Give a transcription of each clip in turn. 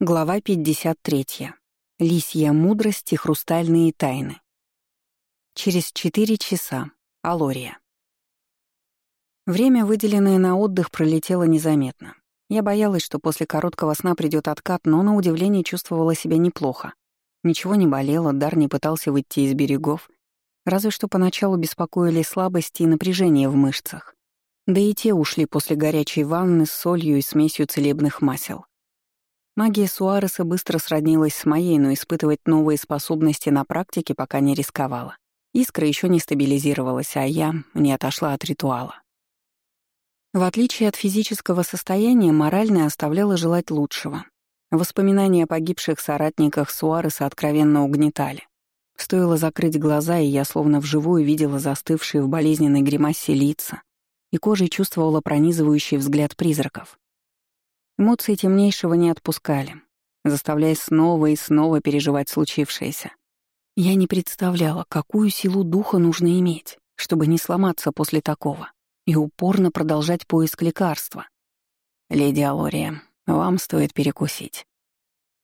Глава 53. Лисья мудрость и хрустальные тайны. Через четыре часа. Алория. Время, выделенное на отдых, пролетело незаметно. Я боялась, что после короткого сна придет откат, но на удивление чувствовала себя неплохо. Ничего не болело, дар не пытался выйти из берегов, разве что поначалу беспокоили слабости и напряжение в мышцах. Да и те ушли после горячей ванны с солью и смесью целебных масел. Магия Суареса быстро сроднилась с моей, но испытывать новые способности на практике пока не рисковала. Искра еще не стабилизировалась, а я не отошла от ритуала. В отличие от физического состояния, моральное оставляло желать лучшего. Воспоминания о погибших соратниках Суареса откровенно угнетали. Стоило закрыть глаза, и я словно вживую видела застывшие в болезненной гримасе лица и кожей чувствовала пронизывающий взгляд призраков. Эмоции темнейшего не отпускали, заставляя снова и снова переживать случившееся. Я не представляла, какую силу духа нужно иметь, чтобы не сломаться после такого и упорно продолжать поиск лекарства. «Леди Алория, вам стоит перекусить».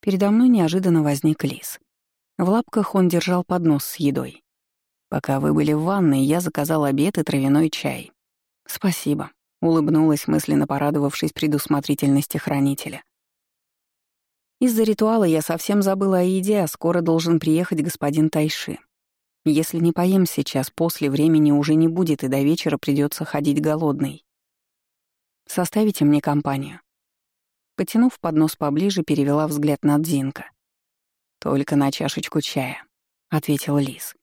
Передо мной неожиданно возник лис. В лапках он держал поднос с едой. Пока вы были в ванной, я заказал обед и травяной чай. «Спасибо», Улыбнулась, мысленно порадовавшись предусмотрительности хранителя. Из-за ритуала я совсем забыла о еде, а скоро должен приехать господин Тайши. Если не поем сейчас, после времени уже не будет, и до вечера придется ходить голодный. Составите мне компанию. Потянув поднос поближе, перевела взгляд на Дзинка. «Только на чашечку чая», — ответил Лис.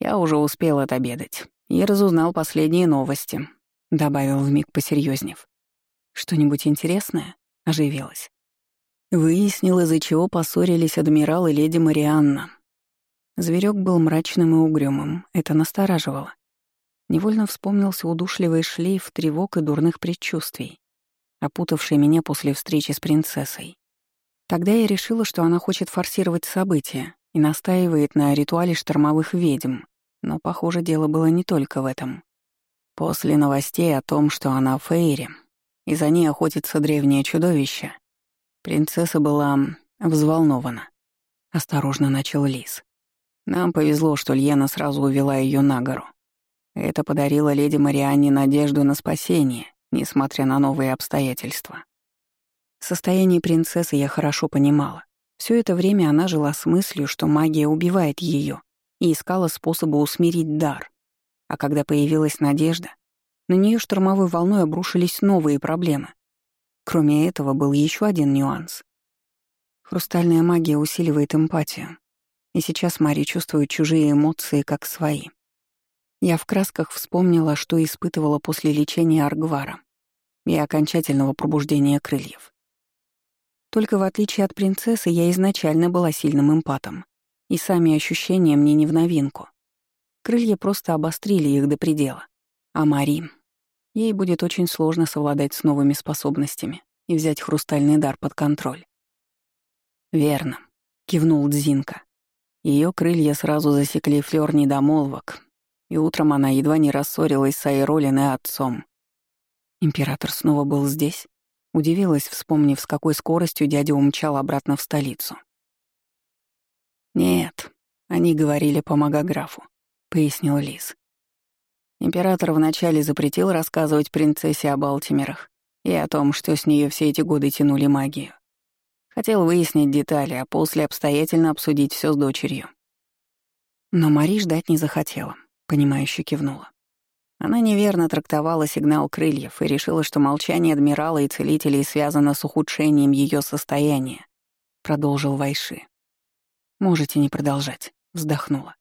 «Я уже успел отобедать и разузнал последние новости. — добавил вмиг посерьезнев. «Что-нибудь интересное?» — оживилась. Выяснил, из-за чего поссорились адмирал и леди Марианна. Зверек был мрачным и угрюмым, это настораживало. Невольно вспомнился удушливый шлейф тревог и дурных предчувствий, опутавший меня после встречи с принцессой. Тогда я решила, что она хочет форсировать события и настаивает на ритуале штормовых ведьм, но, похоже, дело было не только в этом. После новостей о том, что она в Фейре, и за ней охотится древнее чудовище, принцесса была взволнована. Осторожно начал Лис. Нам повезло, что Льена сразу увела ее на гору. Это подарило леди Марианне надежду на спасение, несмотря на новые обстоятельства. Состояние принцессы я хорошо понимала. Все это время она жила с мыслью, что магия убивает ее, и искала способы усмирить дар. А когда появилась надежда, на нее штормовой волной обрушились новые проблемы. Кроме этого, был еще один нюанс. Хрустальная магия усиливает эмпатию, и сейчас Мари чувствует чужие эмоции как свои. Я в красках вспомнила, что испытывала после лечения Аргвара и окончательного пробуждения крыльев. Только в отличие от принцессы, я изначально была сильным эмпатом, и сами ощущения мне не в новинку. Крылья просто обострили их до предела. А Мари... Ей будет очень сложно совладать с новыми способностями и взять хрустальный дар под контроль. «Верно», — кивнул Дзинка. Ее крылья сразу засекли флёр недомолвок, и утром она едва не рассорилась с Айролин и отцом. Император снова был здесь? Удивилась, вспомнив, с какой скоростью дядя умчал обратно в столицу. Нет, они говорили по магографу. — пояснил Лис. Император вначале запретил рассказывать принцессе о Балтимерах и о том, что с нее все эти годы тянули магию. Хотел выяснить детали, а после обстоятельно обсудить все с дочерью. Но Мари ждать не захотела, понимающе кивнула. Она неверно трактовала сигнал крыльев и решила, что молчание адмирала и целителей связано с ухудшением ее состояния, продолжил Вайши. «Можете не продолжать», — вздохнула.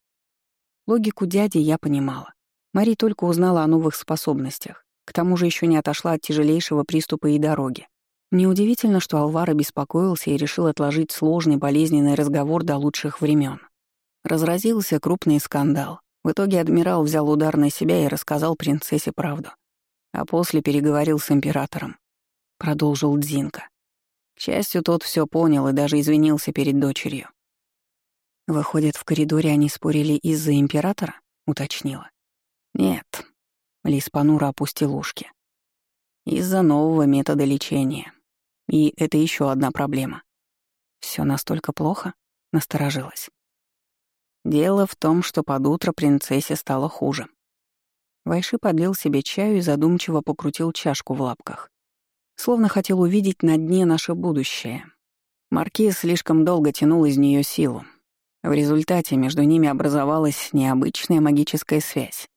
Логику дяди я понимала. Мари только узнала о новых способностях, к тому же еще не отошла от тяжелейшего приступа и дороги. Неудивительно, что Алвара беспокоился и решил отложить сложный болезненный разговор до лучших времен. Разразился крупный скандал. В итоге адмирал взял удар на себя и рассказал принцессе правду. А после переговорил с императором. Продолжил Дзинка. К счастью, тот все понял и даже извинился перед дочерью. Выходит, в коридоре они спорили из-за императора? Уточнила. Нет. Лис понуро опустил ушки. Из-за нового метода лечения. И это еще одна проблема. Все настолько плохо?» — насторожилась. Дело в том, что под утро принцессе стало хуже. Вайши подлил себе чаю и задумчиво покрутил чашку в лапках. Словно хотел увидеть на дне наше будущее. Маркиз слишком долго тянул из нее силу. В результате между ними образовалась необычная магическая связь,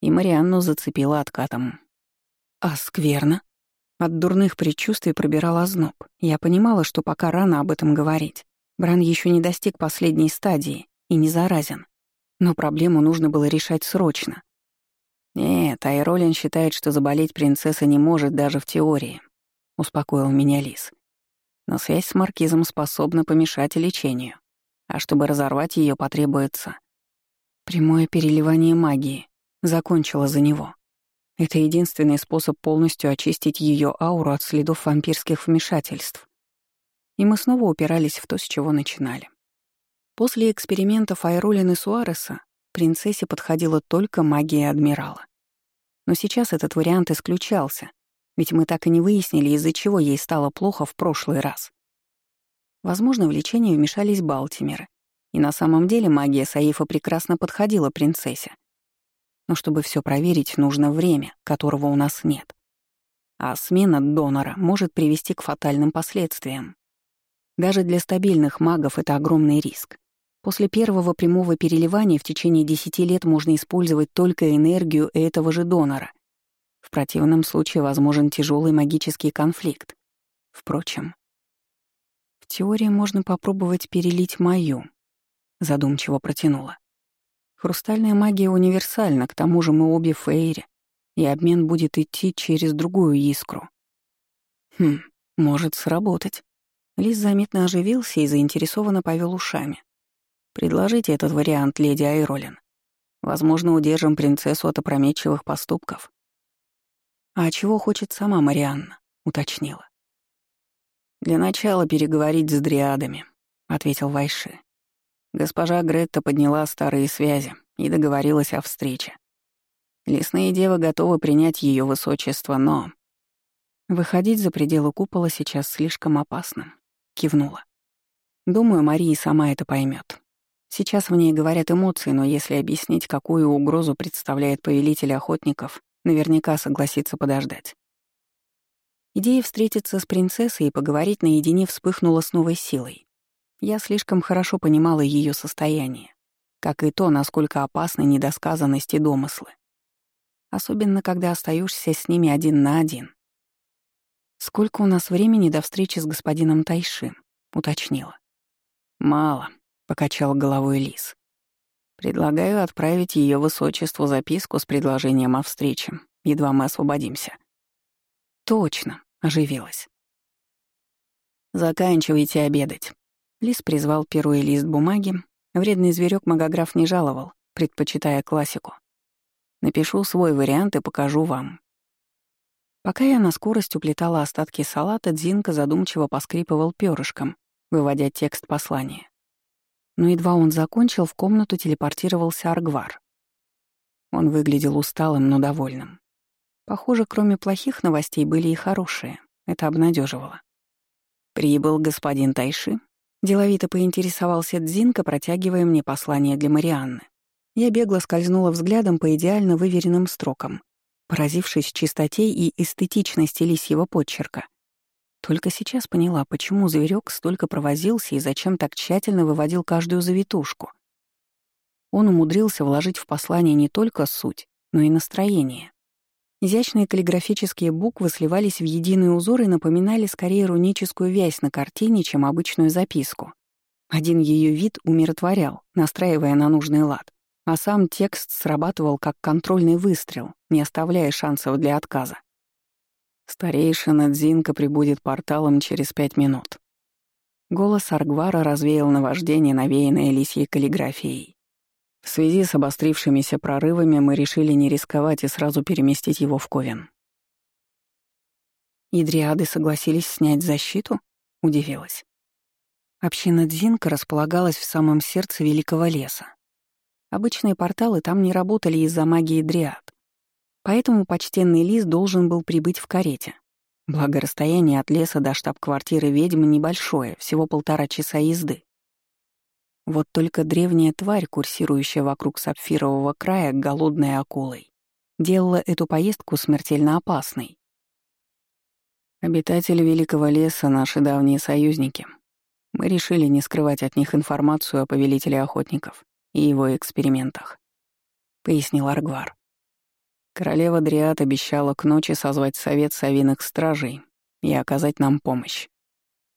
и Марианну зацепила откатом. «А скверно?» От дурных предчувствий пробирал озноб. Я понимала, что пока рано об этом говорить. Бран еще не достиг последней стадии, и не заразен. Но проблему нужно было решать срочно. «Нет, Айролин считает, что заболеть принцесса не может даже в теории», — успокоил меня Лис. «Но связь с Маркизом способна помешать лечению, а чтобы разорвать ее потребуется...» Прямое переливание магии закончило за него. Это единственный способ полностью очистить ее ауру от следов вампирских вмешательств. И мы снова упирались в то, с чего начинали. После экспериментов Айролин и Суареса принцессе подходила только магия адмирала. Но сейчас этот вариант исключался, ведь мы так и не выяснили, из-за чего ей стало плохо в прошлый раз. Возможно, в лечение вмешались Балтимеры, и на самом деле магия Саифа прекрасно подходила принцессе. Но чтобы все проверить, нужно время, которого у нас нет. А смена донора может привести к фатальным последствиям. Даже для стабильных магов это огромный риск. После первого прямого переливания в течение 10 лет можно использовать только энергию этого же донора. В противном случае возможен тяжелый магический конфликт. Впрочем, теории можно попробовать перелить мою, задумчиво протянула. Хрустальная магия универсальна, к тому же мы обе фейри, и обмен будет идти через другую искру. Хм, может сработать. Лис заметно оживился и заинтересованно повел ушами. Предложите этот вариант, леди Айролин. Возможно, удержим принцессу от опрометчивых поступков. А чего хочет сама Марианна? уточнила. Для начала переговорить с дриадами, ответил Вайши. Госпожа Гретта подняла старые связи и договорилась о встрече. Лесные девы готовы принять ее высочество, но... Выходить за пределы купола сейчас слишком опасно. Кивнула. Думаю, Мария сама это поймет. Сейчас в ней говорят эмоции, но если объяснить, какую угрозу представляет повелитель охотников, наверняка согласится подождать. Идея встретиться с принцессой и поговорить наедине вспыхнула с новой силой. Я слишком хорошо понимала ее состояние, как и то, насколько опасны недосказанность и домыслы. Особенно, когда остаешься с ними один на один. «Сколько у нас времени до встречи с господином Тайши?» — уточнила. «Мало», покачал головой Лис. Предлагаю отправить ее высочеству записку с предложением о встрече, едва мы освободимся. Точно, оживилась. Заканчивайте обедать. Лис призвал перо и лист бумаги. Вредный зверек магограф не жаловал, предпочитая классику. Напишу свой вариант и покажу вам. Пока я на скорость уплетала остатки салата, Дзинка задумчиво поскрипывал перышком, выводя текст послания но едва он закончил, в комнату телепортировался Аргвар. Он выглядел усталым, но довольным. Похоже, кроме плохих новостей были и хорошие. Это обнадеживало. «Прибыл господин Тайши», — деловито поинтересовался Дзинка, протягивая мне послание для Марианны. Я бегло скользнула взглядом по идеально выверенным строкам, поразившись чистоте и эстетичности лисьего подчерка. Только сейчас поняла, почему зверек столько провозился и зачем так тщательно выводил каждую завитушку. Он умудрился вложить в послание не только суть, но и настроение. Изящные каллиграфические буквы сливались в единый узор и напоминали скорее руническую вязь на картине, чем обычную записку. Один ее вид умиротворял, настраивая на нужный лад, а сам текст срабатывал как контрольный выстрел, не оставляя шансов для отказа. Старейшина Дзинка прибудет порталом через пять минут. Голос Аргвара развеял наваждение, навеянное лисьей каллиграфией. В связи с обострившимися прорывами мы решили не рисковать и сразу переместить его в Ковен. «И дриады согласились снять защиту?» — удивилась. Община Дзинка располагалась в самом сердце Великого леса. Обычные порталы там не работали из-за магии дриад, Поэтому почтенный лис должен был прибыть в карете. Благо, расстояние от леса до штаб-квартиры ведьмы небольшое, всего полтора часа езды. Вот только древняя тварь, курсирующая вокруг сапфирового края голодной акулой, делала эту поездку смертельно опасной. Обитатели Великого леса — наши давние союзники. Мы решили не скрывать от них информацию о повелителе охотников и его экспериментах, — пояснил Аргвар. Королева Дриад обещала к ночи созвать совет совиных стражей и оказать нам помощь.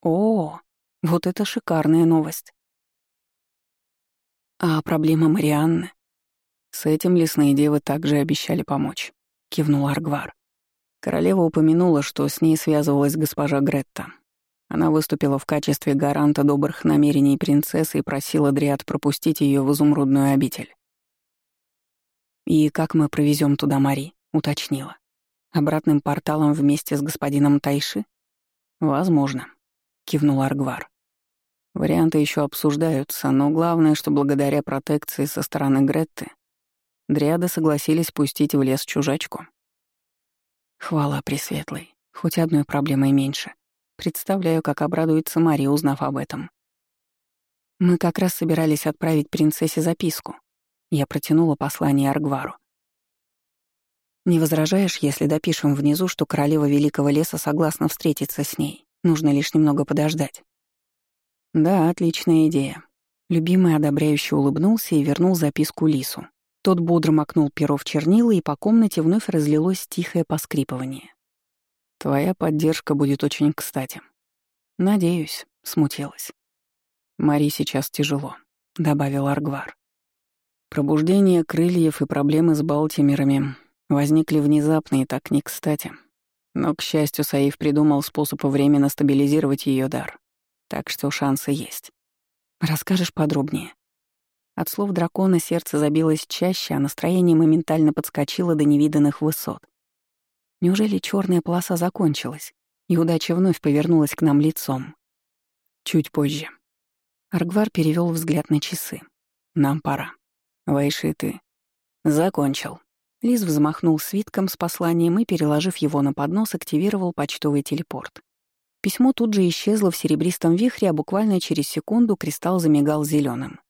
О, вот это шикарная новость. А проблема Марианны? С этим лесные девы также обещали помочь, кивнул Аргвар. Королева упомянула, что с ней связывалась госпожа Гретта. Она выступила в качестве гаранта добрых намерений принцессы и просила Дриад пропустить ее в изумрудную обитель. «И как мы провезем туда Мари?» — уточнила. «Обратным порталом вместе с господином Тайши?» «Возможно», — кивнул Аргвар. «Варианты еще обсуждаются, но главное, что благодаря протекции со стороны Гретты Дриады согласились пустить в лес чужачку». Хвала Пресветлой. Хоть одной проблемой меньше. Представляю, как обрадуется Мария, узнав об этом. Мы как раз собирались отправить принцессе записку. Я протянула послание Аргвару. «Не возражаешь, если допишем внизу, что королева Великого Леса согласна встретиться с ней? Нужно лишь немного подождать». «Да, отличная идея». Любимый одобряюще улыбнулся и вернул записку Лису. Тот бодро макнул перо в чернила, и по комнате вновь разлилось тихое поскрипывание. «Твоя поддержка будет очень кстати». «Надеюсь», — смутилась. «Мари сейчас тяжело», — добавил Аргвар. Пробуждение крыльев и проблемы с Балтимерами возникли внезапно и так не кстати. Но, к счастью, Саиф придумал способ временно стабилизировать ее дар. Так что шансы есть. Расскажешь подробнее? От слов дракона сердце забилось чаще, а настроение моментально подскочило до невиданных высот. Неужели черная полоса закончилась, и удача вновь повернулась к нам лицом? Чуть позже. Аргвар перевел взгляд на часы. Нам пора. Вайши ты. Закончил. Лиз взмахнул свитком с посланием и, переложив его на поднос, активировал почтовый телепорт. Письмо тут же исчезло в серебристом вихре, а буквально через секунду кристалл замигал зеленым.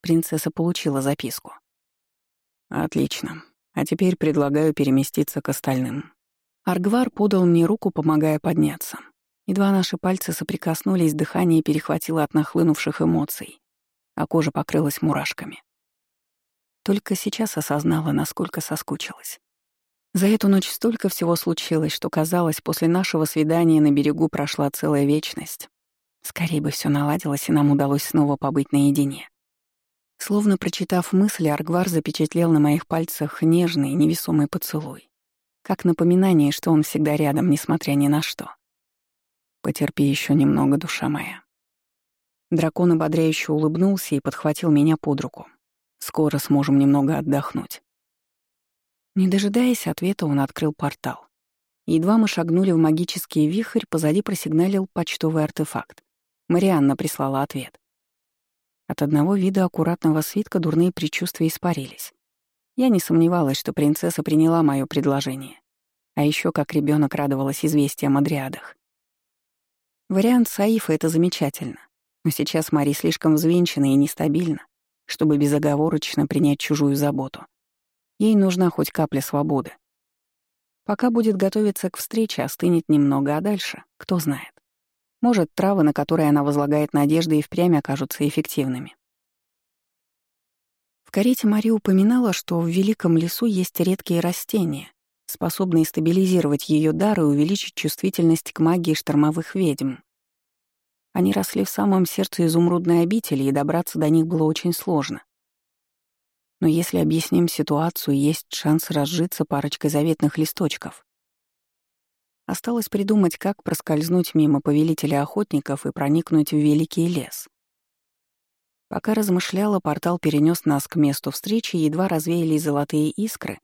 Принцесса получила записку. «Отлично. А теперь предлагаю переместиться к остальным». Аргвар подал мне руку, помогая подняться. Едва наши пальцы соприкоснулись, дыхание перехватило от нахлынувших эмоций, а кожа покрылась мурашками. Только сейчас осознала, насколько соскучилась. За эту ночь столько всего случилось, что казалось, после нашего свидания на берегу прошла целая вечность. Скорее бы все наладилось, и нам удалось снова побыть наедине. Словно прочитав мысли, Аргвар запечатлел на моих пальцах нежный, невесомый поцелуй. Как напоминание, что он всегда рядом, несмотря ни на что. «Потерпи еще немного, душа моя». Дракон ободряюще улыбнулся и подхватил меня под руку. Скоро сможем немного отдохнуть. Не дожидаясь ответа, он открыл портал. Едва мы шагнули в магический вихрь, позади просигналил почтовый артефакт. Марианна прислала ответ. От одного вида аккуратного свитка дурные предчувствия испарились. Я не сомневалась, что принцесса приняла мое предложение. А еще как ребенок радовалась известиям о дриадах. Вариант Саифа — это замечательно. Но сейчас Мари слишком взвинчена и нестабильна, чтобы безоговорочно принять чужую заботу. Ей нужна хоть капля свободы. Пока будет готовиться к встрече, остынет немного, а дальше — кто знает. Может, травы, на которые она возлагает надежды, и впрямь окажутся эффективными. В карете Мария упоминала, что в Великом лесу есть редкие растения, способные стабилизировать ее дар и увеличить чувствительность к магии штормовых ведьм. Они росли в самом сердце изумрудной обители, и добраться до них было очень сложно. Но если объясним ситуацию, есть шанс разжиться парочкой заветных листочков. Осталось придумать, как проскользнуть мимо повелителя охотников и проникнуть в великий лес. Пока размышляла, портал перенес нас к месту встречи, едва развеялись золотые искры,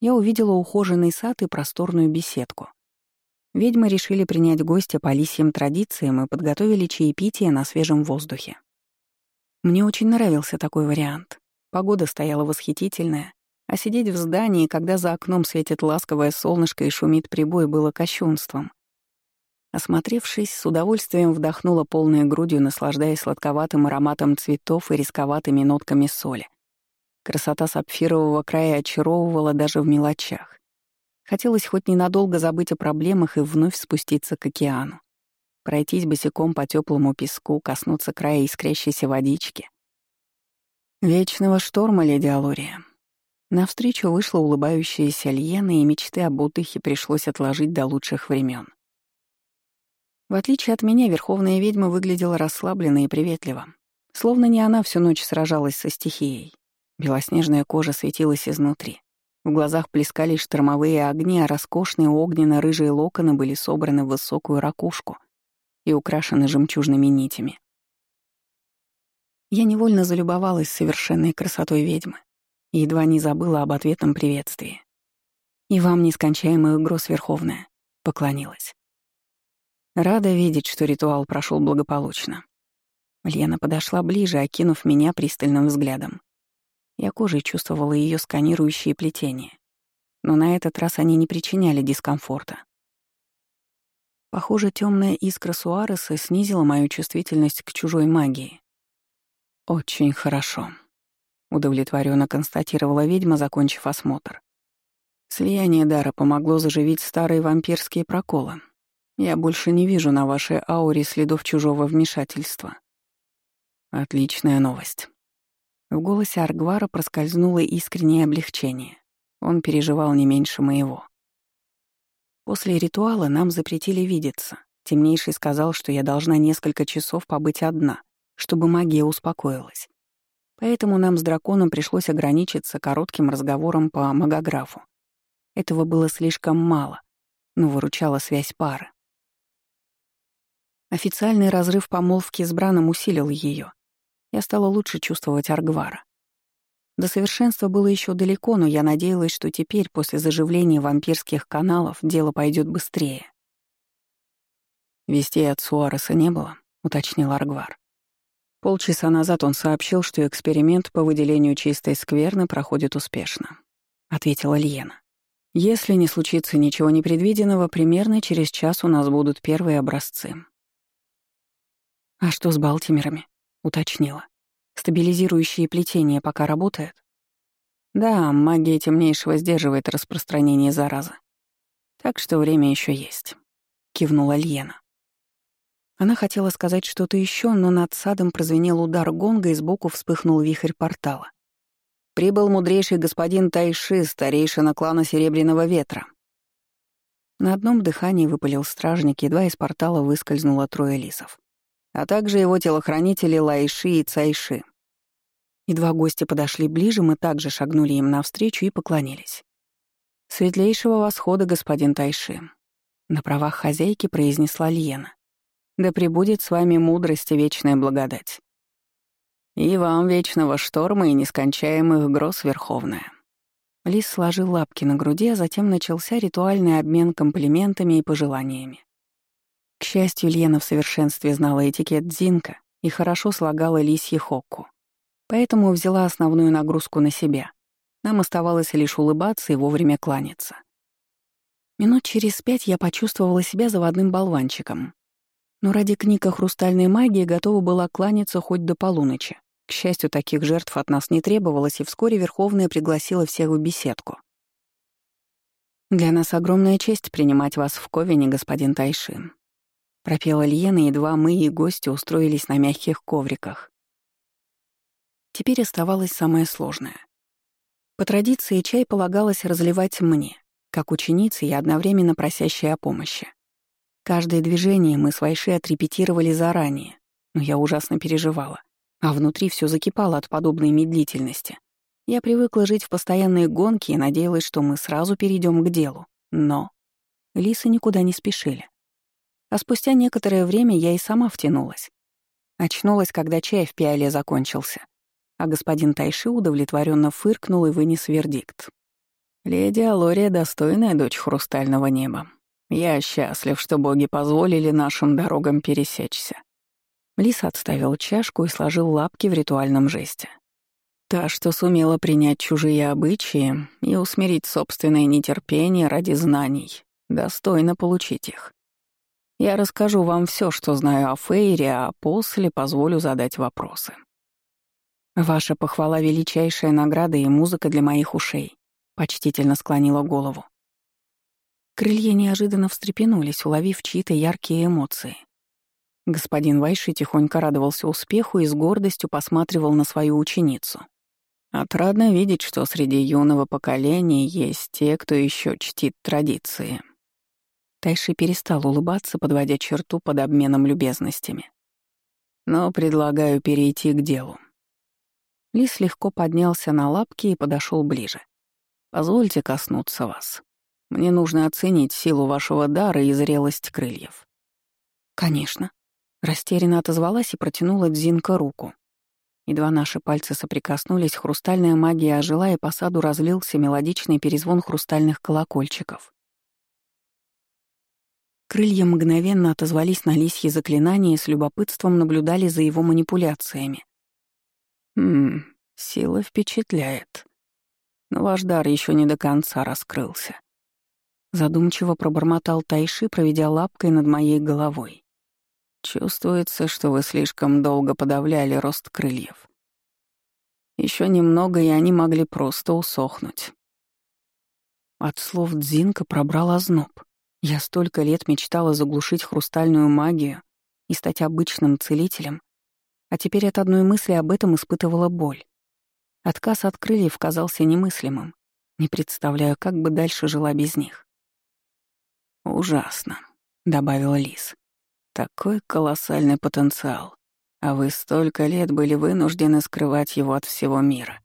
я увидела ухоженный сад и просторную беседку. Ведьмы решили принять гостя по лисьим традициям и подготовили чаепитие на свежем воздухе. Мне очень нравился такой вариант. Погода стояла восхитительная, а сидеть в здании, когда за окном светит ласковое солнышко и шумит прибой, было кощунством. Осмотревшись, с удовольствием вдохнула полной грудью, наслаждаясь сладковатым ароматом цветов и рисковатыми нотками соли. Красота сапфирового края очаровывала даже в мелочах. Хотелось хоть ненадолго забыть о проблемах и вновь спуститься к океану. Пройтись босиком по теплому песку, коснуться края искрящейся водички. Вечного шторма, леди Алория. Навстречу вышла улыбающаяся Льена, и мечты об отдыхе пришлось отложить до лучших времен. В отличие от меня, верховная ведьма выглядела расслабленно и приветливо, словно не она всю ночь сражалась со стихией. Белоснежная кожа светилась изнутри. В глазах плескались штормовые огни, а роскошные огненно-рыжие локоны были собраны в высокую ракушку и украшены жемчужными нитями. Я невольно залюбовалась совершенной красотой ведьмы и едва не забыла об ответном приветствии. «И вам нескончаемых гроз Верховная», — поклонилась. Рада видеть, что ритуал прошел благополучно. Лена подошла ближе, окинув меня пристальным взглядом. Я кожей чувствовала ее сканирующие плетения, но на этот раз они не причиняли дискомфорта. Похоже, темная искра Суареса снизила мою чувствительность к чужой магии. «Очень хорошо», — удовлетворенно констатировала ведьма, закончив осмотр. Слияние дара помогло заживить старые вампирские проколы, я больше не вижу на вашей ауре следов чужого вмешательства. Отличная новость. В голосе Аргвара проскользнуло искреннее облегчение. Он переживал не меньше моего. После ритуала нам запретили видеться. Темнейший сказал, что я должна несколько часов побыть одна, чтобы магия успокоилась. Поэтому нам с драконом пришлось ограничиться коротким разговором по магографу. Этого было слишком мало, но выручала связь пары. Официальный разрыв помолвки с Браном усилил ее. Я стала лучше чувствовать Аргвара. До совершенства было еще далеко, но я надеялась, что теперь, после заживления вампирских каналов, дело пойдет быстрее. «Вестей от Суареса не было», — уточнил Аргвар. Полчаса назад он сообщил, что эксперимент по выделению чистой скверны проходит успешно, — ответила Льена. Если не случится ничего непредвиденного, примерно через час у нас будут первые образцы. «А что с Балтимерами?» — уточнила. «Стабилизирующие плетения пока работают?» «Да, магия темнейшего сдерживает распространение заразы. Так что время еще есть», — кивнула Льена. Она хотела сказать что-то еще, но над садом прозвенел удар гонга, и сбоку вспыхнул вихрь портала. «Прибыл мудрейший господин Тайши, старейшина клана Серебряного Ветра». На одном дыхании выпалил стражник, едва из портала выскользнуло трое лисов а также его телохранители Лайши и Цайши. Едва гости подошли ближе, мы также шагнули им навстречу и поклонились. «Светлейшего восхода, господин Тайши», — на правах хозяйки произнесла Льена. «Да пребудет с вами мудрость и вечная благодать». «И вам вечного шторма и нескончаемых гроз, Верховная». Лис сложил лапки на груди, а затем начался ритуальный обмен комплиментами и пожеланиями. К счастью, Лена в совершенстве знала этикет Дзинка и хорошо слагала лисьи хокку. Поэтому взяла основную нагрузку на себя. Нам оставалось лишь улыбаться и вовремя кланяться. Минут через пять я почувствовала себя заводным болванчиком. Но ради книг о хрустальной магии готова была кланяться хоть до полуночи. К счастью, таких жертв от нас не требовалось, и вскоре Верховная пригласила всех в беседку. «Для нас огромная честь принимать вас в Ковине, господин Тайшин пропела Льена, едва мы и гости устроились на мягких ковриках. Теперь оставалось самое сложное. По традиции чай полагалось разливать мне, как ученице и одновременно просящей о помощи. Каждое движение мы с Вайши отрепетировали заранее, но я ужасно переживала, а внутри все закипало от подобной медлительности. Я привыкла жить в постоянной гонке и надеялась, что мы сразу перейдем к делу. Но лисы никуда не спешили. А спустя некоторое время я и сама втянулась. Очнулась, когда чай в пиале закончился, а господин Тайши удовлетворенно фыркнул и вынес вердикт. «Леди Алория — достойная дочь хрустального неба. Я счастлив, что боги позволили нашим дорогам пересечься». Лис отставил чашку и сложил лапки в ритуальном жесте. Та, что сумела принять чужие обычаи и усмирить собственное нетерпение ради знаний, достойно получить их. Я расскажу вам все, что знаю о Фейре, а после позволю задать вопросы. Ваша похвала — величайшая награда и музыка для моих ушей. Почтительно склонила голову. Крылья неожиданно встрепенулись, уловив чьи-то яркие эмоции. Господин Вайши тихонько радовался успеху и с гордостью посматривал на свою ученицу. Отрадно видеть, что среди юного поколения есть те, кто еще чтит традиции. Тайши перестал улыбаться, подводя черту под обменом любезностями. Но предлагаю перейти к делу. Лис легко поднялся на лапки и подошел ближе. Позвольте коснуться вас. Мне нужно оценить силу вашего дара и зрелость крыльев. Конечно. Растерянно отозвалась и протянула Дзинка руку. Едва наши пальцы соприкоснулись, хрустальная магия ожила, и по саду разлился мелодичный перезвон хрустальных колокольчиков. Крылья мгновенно отозвались на лисье заклинание и с любопытством наблюдали за его манипуляциями. «Хм, сила впечатляет. Но ваш дар еще не до конца раскрылся». Задумчиво пробормотал Тайши, проведя лапкой над моей головой. «Чувствуется, что вы слишком долго подавляли рост крыльев. Еще немного, и они могли просто усохнуть». От слов Дзинка пробрал озноб. Я столько лет мечтала заглушить хрустальную магию и стать обычным целителем, а теперь от одной мысли об этом испытывала боль. Отказ от крыльев казался немыслимым. Не представляю, как бы дальше жила без них. «Ужасно», — добавила Лис. «Такой колоссальный потенциал, а вы столько лет были вынуждены скрывать его от всего мира.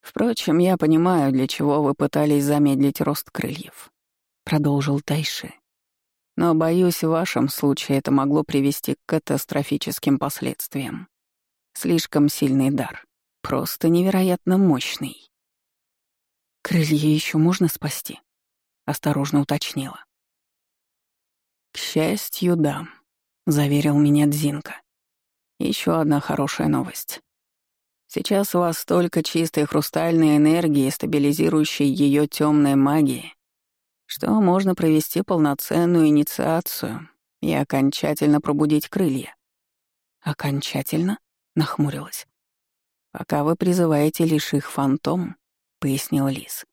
Впрочем, я понимаю, для чего вы пытались замедлить рост крыльев продолжил Тайши. Но, боюсь, в вашем случае это могло привести к катастрофическим последствиям. Слишком сильный дар. Просто невероятно мощный. «Крылья еще можно спасти?» — осторожно уточнила. «К счастью, да», — заверил меня Дзинка. Еще одна хорошая новость. Сейчас у вас столько чистой хрустальной энергии, стабилизирующей ее темной магии, что можно провести полноценную инициацию и окончательно пробудить крылья. «Окончательно?» — нахмурилась. «Пока вы призываете лишь их фантом», — пояснил Лис.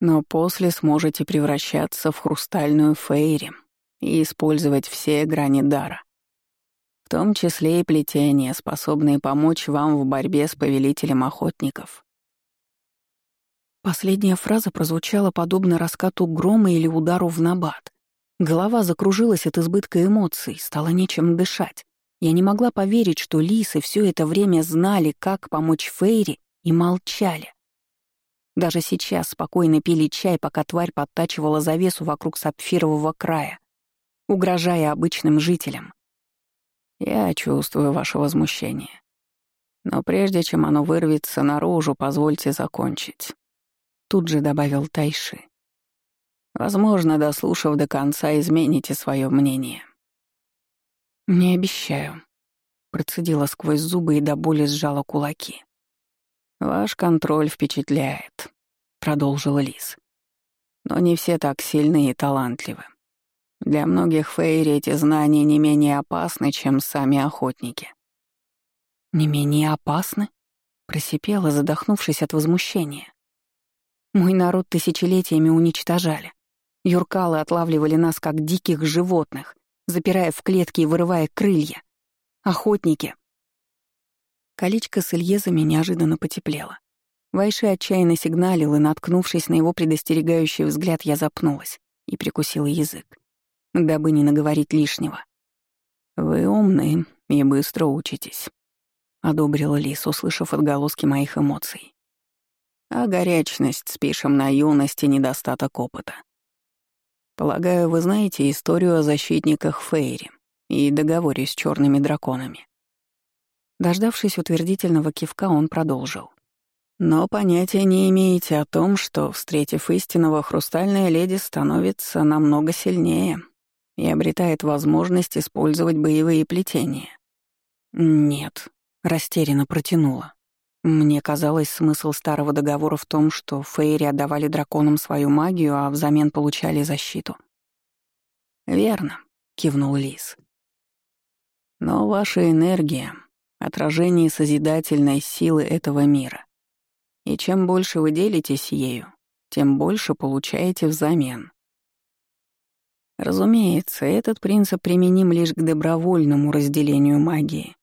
«Но после сможете превращаться в хрустальную фейри и использовать все грани дара. В том числе и плетения, способные помочь вам в борьбе с повелителем охотников. Последняя фраза прозвучала подобно раскату грома или удару в набат. Голова закружилась от избытка эмоций, стало нечем дышать. Я не могла поверить, что лисы все это время знали, как помочь Фейри, и молчали. Даже сейчас спокойно пили чай, пока тварь подтачивала завесу вокруг сапфирового края, угрожая обычным жителям. «Я чувствую ваше возмущение. Но прежде чем оно вырвется наружу, позвольте закончить. Тут же добавил Тайши. Возможно, дослушав до конца, измените свое мнение. Не обещаю. Процедила сквозь зубы и до боли сжала кулаки. Ваш контроль впечатляет, продолжил Лис. Но не все так сильны и талантливы. Для многих фейри эти знания не менее опасны, чем сами охотники. «Не менее опасны?» — просипела, задохнувшись от возмущения. Мой народ тысячелетиями уничтожали. Юркалы отлавливали нас, как диких животных, запирая в клетки и вырывая крылья. Охотники. Колечко с Ильезами неожиданно потеплело. Вайши отчаянно сигналил, и, наткнувшись на его предостерегающий взгляд, я запнулась и прикусила язык, дабы не наговорить лишнего. «Вы умны и быстро учитесь», — одобрила Лис, услышав отголоски моих эмоций. А горячность спишем на юность и недостаток опыта. Полагаю, вы знаете историю о защитниках Фейри и договоре с черными драконами. Дождавшись утвердительного кивка, он продолжил. Но понятия не имеете о том, что, встретив истинного, хрустальная леди становится намного сильнее и обретает возможность использовать боевые плетения. Нет, растерянно протянула. Мне казалось, смысл старого договора в том, что Фейри отдавали драконам свою магию, а взамен получали защиту. «Верно», — кивнул Лис. «Но ваша энергия — отражение созидательной силы этого мира. И чем больше вы делитесь ею, тем больше получаете взамен. Разумеется, этот принцип применим лишь к добровольному разделению магии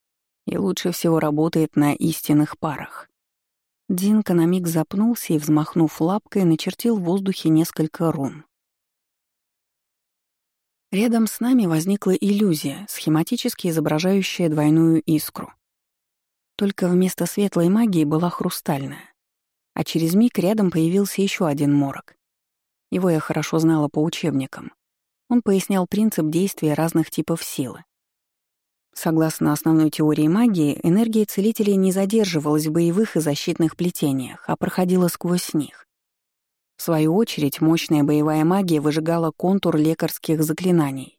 и лучше всего работает на истинных парах. Динка на миг запнулся и, взмахнув лапкой, начертил в воздухе несколько рун. Рядом с нами возникла иллюзия, схематически изображающая двойную искру. Только вместо светлой магии была хрустальная. А через миг рядом появился еще один морок. Его я хорошо знала по учебникам. Он пояснял принцип действия разных типов силы. Согласно основной теории магии, энергия целителей не задерживалась в боевых и защитных плетениях, а проходила сквозь них. В свою очередь, мощная боевая магия выжигала контур лекарских заклинаний.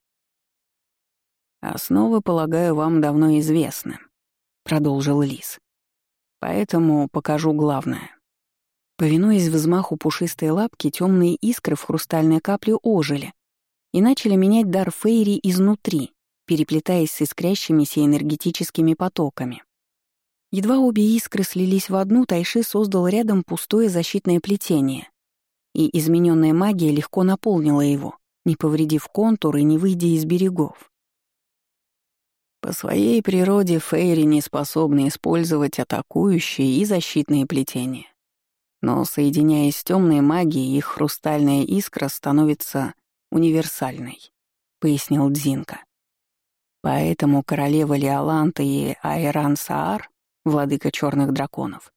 «Основы, полагаю, вам давно известны», — продолжил Лис. «Поэтому покажу главное. Повинуясь взмаху пушистой лапки, темные искры в хрустальной капле ожили и начали менять дар Фейри изнутри, переплетаясь с искрящимися энергетическими потоками. Едва обе искры слились в одну, Тайши создал рядом пустое защитное плетение, и измененная магия легко наполнила его, не повредив контур и не выйдя из берегов. По своей природе Фейри не способны использовать атакующие и защитные плетения. Но, соединяясь с темной магией, их хрустальная искра становится универсальной, пояснил Дзинка. Поэтому королева Леоланта и Айран Саар, владыка черных драконов,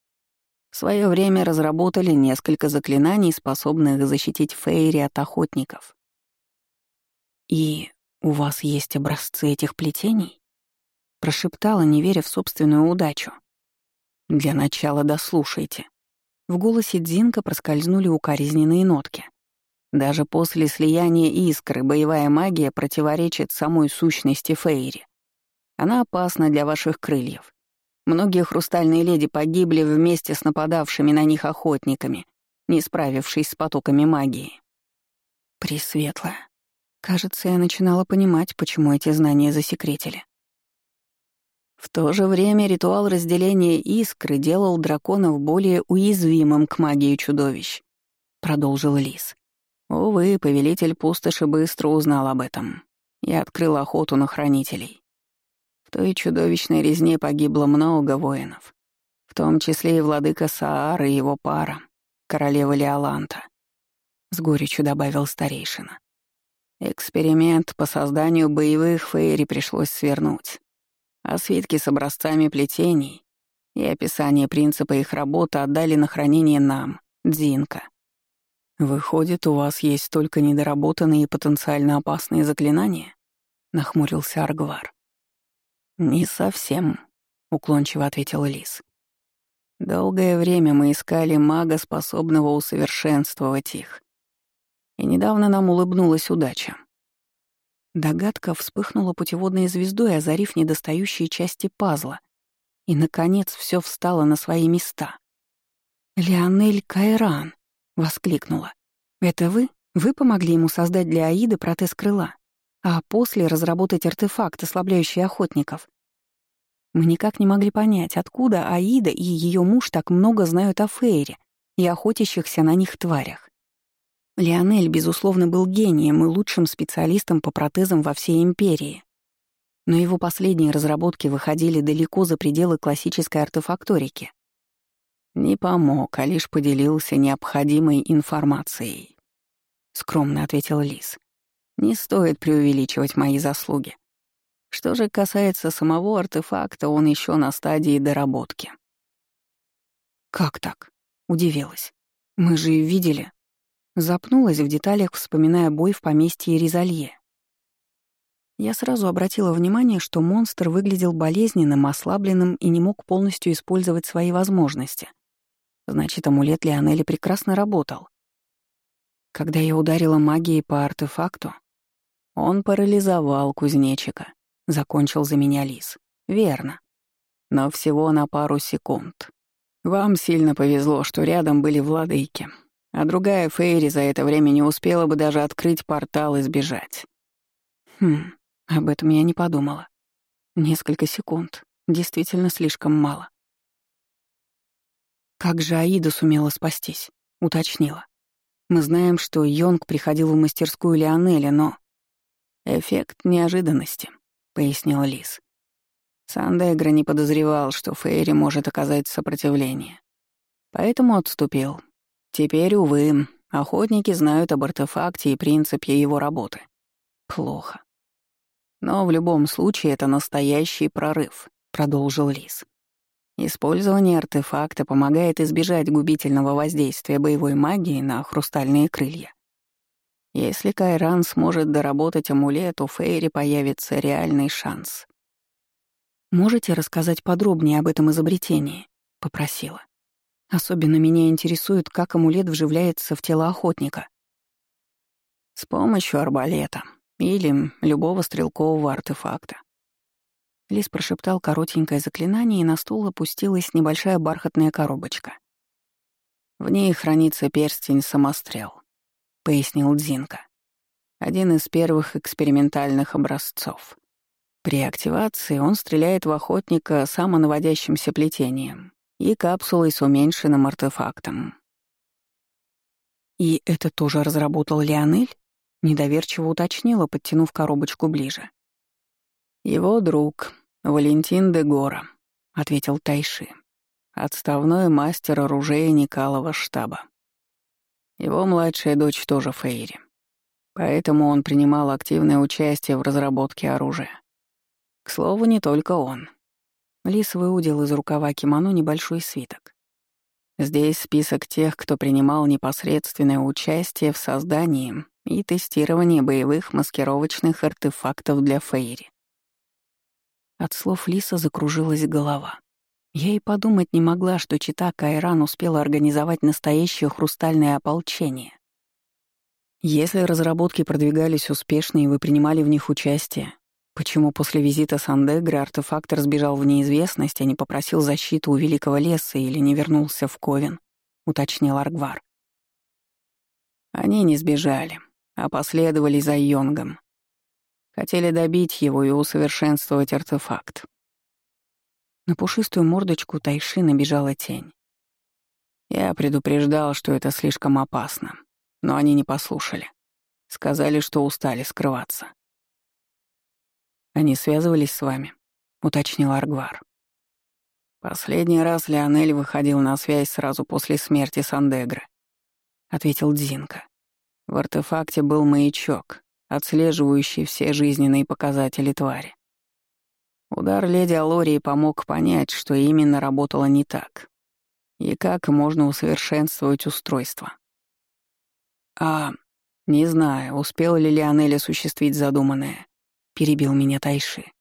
в свое время разработали несколько заклинаний, способных защитить Фейри от охотников. «И у вас есть образцы этих плетений?» Прошептала, не веря в собственную удачу. «Для начала дослушайте», в голосе Дзинка проскользнули укоризненные нотки. Даже после слияния искры боевая магия противоречит самой сущности Фейри. Она опасна для ваших крыльев. Многие хрустальные леди погибли вместе с нападавшими на них охотниками, не справившись с потоками магии. Пресветлая. Кажется, я начинала понимать, почему эти знания засекретили. В то же время ритуал разделения искры делал драконов более уязвимым к магии чудовищ, продолжил Лис. Увы, повелитель пустоши быстро узнал об этом и открыл охоту на хранителей. В той чудовищной резне погибло много воинов, в том числе и владыка Саар и его пара, королева Леоланта. С горечью добавил старейшина. Эксперимент по созданию боевых фейри пришлось свернуть а свитки с образцами плетений и описание принципа их работы отдали на хранение нам, Дзинка. «Выходит, у вас есть только недоработанные и потенциально опасные заклинания?» — нахмурился Аргвар. «Не совсем», — уклончиво ответил Лис. «Долгое время мы искали мага, способного усовершенствовать их. И недавно нам улыбнулась удача. Догадка вспыхнула путеводной звездой, озарив недостающие части пазла. И, наконец, все встало на свои места. «Леонель Кайран!» — воскликнула. «Это вы? Вы помогли ему создать для Аиды протез крыла, а после разработать артефакт, ослабляющий охотников?» Мы никак не могли понять, откуда Аида и ее муж так много знают о Фейре и охотящихся на них тварях. Лионель, безусловно, был гением и лучшим специалистом по протезам во всей империи. Но его последние разработки выходили далеко за пределы классической артефакторики. Не помог, а лишь поделился необходимой информацией. Скромно ответил Лис. Не стоит преувеличивать мои заслуги. Что же касается самого артефакта, он еще на стадии доработки. «Как так?» — удивилась. «Мы же видели...» Запнулась в деталях, вспоминая бой в поместье Ризалье. Я сразу обратила внимание, что монстр выглядел болезненным, ослабленным и не мог полностью использовать свои возможности. Значит, амулет Лионели прекрасно работал. Когда я ударила магией по артефакту, он парализовал кузнечика, закончил за меня лис. Верно. Но всего на пару секунд. Вам сильно повезло, что рядом были владыки, а другая Фейри за это время не успела бы даже открыть портал и сбежать. Хм, об этом я не подумала. Несколько секунд. Действительно слишком мало. Как же Аида сумела спастись? Уточнила. Мы знаем, что Йонг приходил в мастерскую Лионеля, но... Эффект неожиданности, пояснила Лис. Сандегра не подозревал, что Фейри может оказать сопротивление. Поэтому отступил. Теперь, увы, охотники знают об артефакте и принципе его работы. Плохо. Но в любом случае это настоящий прорыв, продолжил Лис. Использование артефакта помогает избежать губительного воздействия боевой магии на хрустальные крылья. Если Кайран сможет доработать амулет, у Фейри появится реальный шанс. «Можете рассказать подробнее об этом изобретении?» — попросила. «Особенно меня интересует, как амулет вживляется в тело охотника». «С помощью арбалета или любого стрелкового артефакта. Лис прошептал коротенькое заклинание, и на стул опустилась небольшая бархатная коробочка. «В ней хранится перстень-самострел», — пояснил Дзинка. «Один из первых экспериментальных образцов. При активации он стреляет в охотника самонаводящимся плетением и капсулой с уменьшенным артефактом». «И это тоже разработал Леонель?» — недоверчиво уточнила, подтянув коробочку ближе. «Его друг, Валентин де Гора», — ответил Тайши, отставной мастер оружейника Алого штаба. Его младшая дочь тоже Фейри, поэтому он принимал активное участие в разработке оружия. К слову, не только он. Лис выудил из рукава кимоно небольшой свиток. Здесь список тех, кто принимал непосредственное участие в создании и тестировании боевых маскировочных артефактов для Фейри. От слов Лиса закружилась голова. Я и подумать не могла, что чита Кайран успела организовать настоящее хрустальное ополчение. Если разработки продвигались успешно и вы принимали в них участие, почему после визита Сандегры артефактор сбежал в неизвестность, а не попросил защиту у Великого Леса или не вернулся в Ковен, уточнил Аргвар. Они не сбежали, а последовали за Йонгом. Хотели добить его и усовершенствовать артефакт. На пушистую мордочку Тайши набежала тень. Я предупреждал, что это слишком опасно, но они не послушали. Сказали, что устали скрываться. «Они связывались с вами?» — уточнил Аргвар. «Последний раз Леонель выходил на связь сразу после смерти Сандегры», — ответил Дзинка. В артефакте был маячок, отслеживающий все жизненные показатели твари. Удар леди Алории помог понять, что именно работало не так, и как можно усовершенствовать устройство. «А, не знаю, успел ли Лионель осуществить задуманное», — перебил меня Тайши.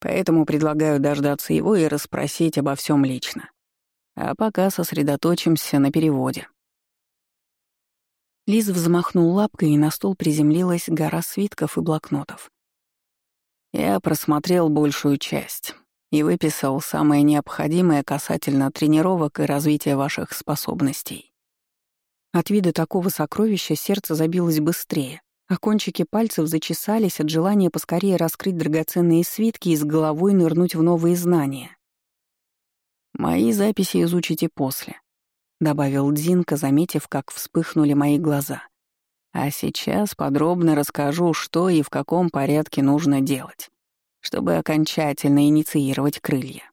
«Поэтому предлагаю дождаться его и расспросить обо всем лично. А пока сосредоточимся на переводе». Лиз взмахнул лапкой, и на стол приземлилась гора свитков и блокнотов. Я просмотрел большую часть и выписал самое необходимое касательно тренировок и развития ваших способностей. От вида такого сокровища сердце забилось быстрее, а кончики пальцев зачесались от желания поскорее раскрыть драгоценные свитки и с головой нырнуть в новые знания. Мои записи изучите после. — добавил Дзинка, заметив, как вспыхнули мои глаза. «А сейчас подробно расскажу, что и в каком порядке нужно делать, чтобы окончательно инициировать крылья».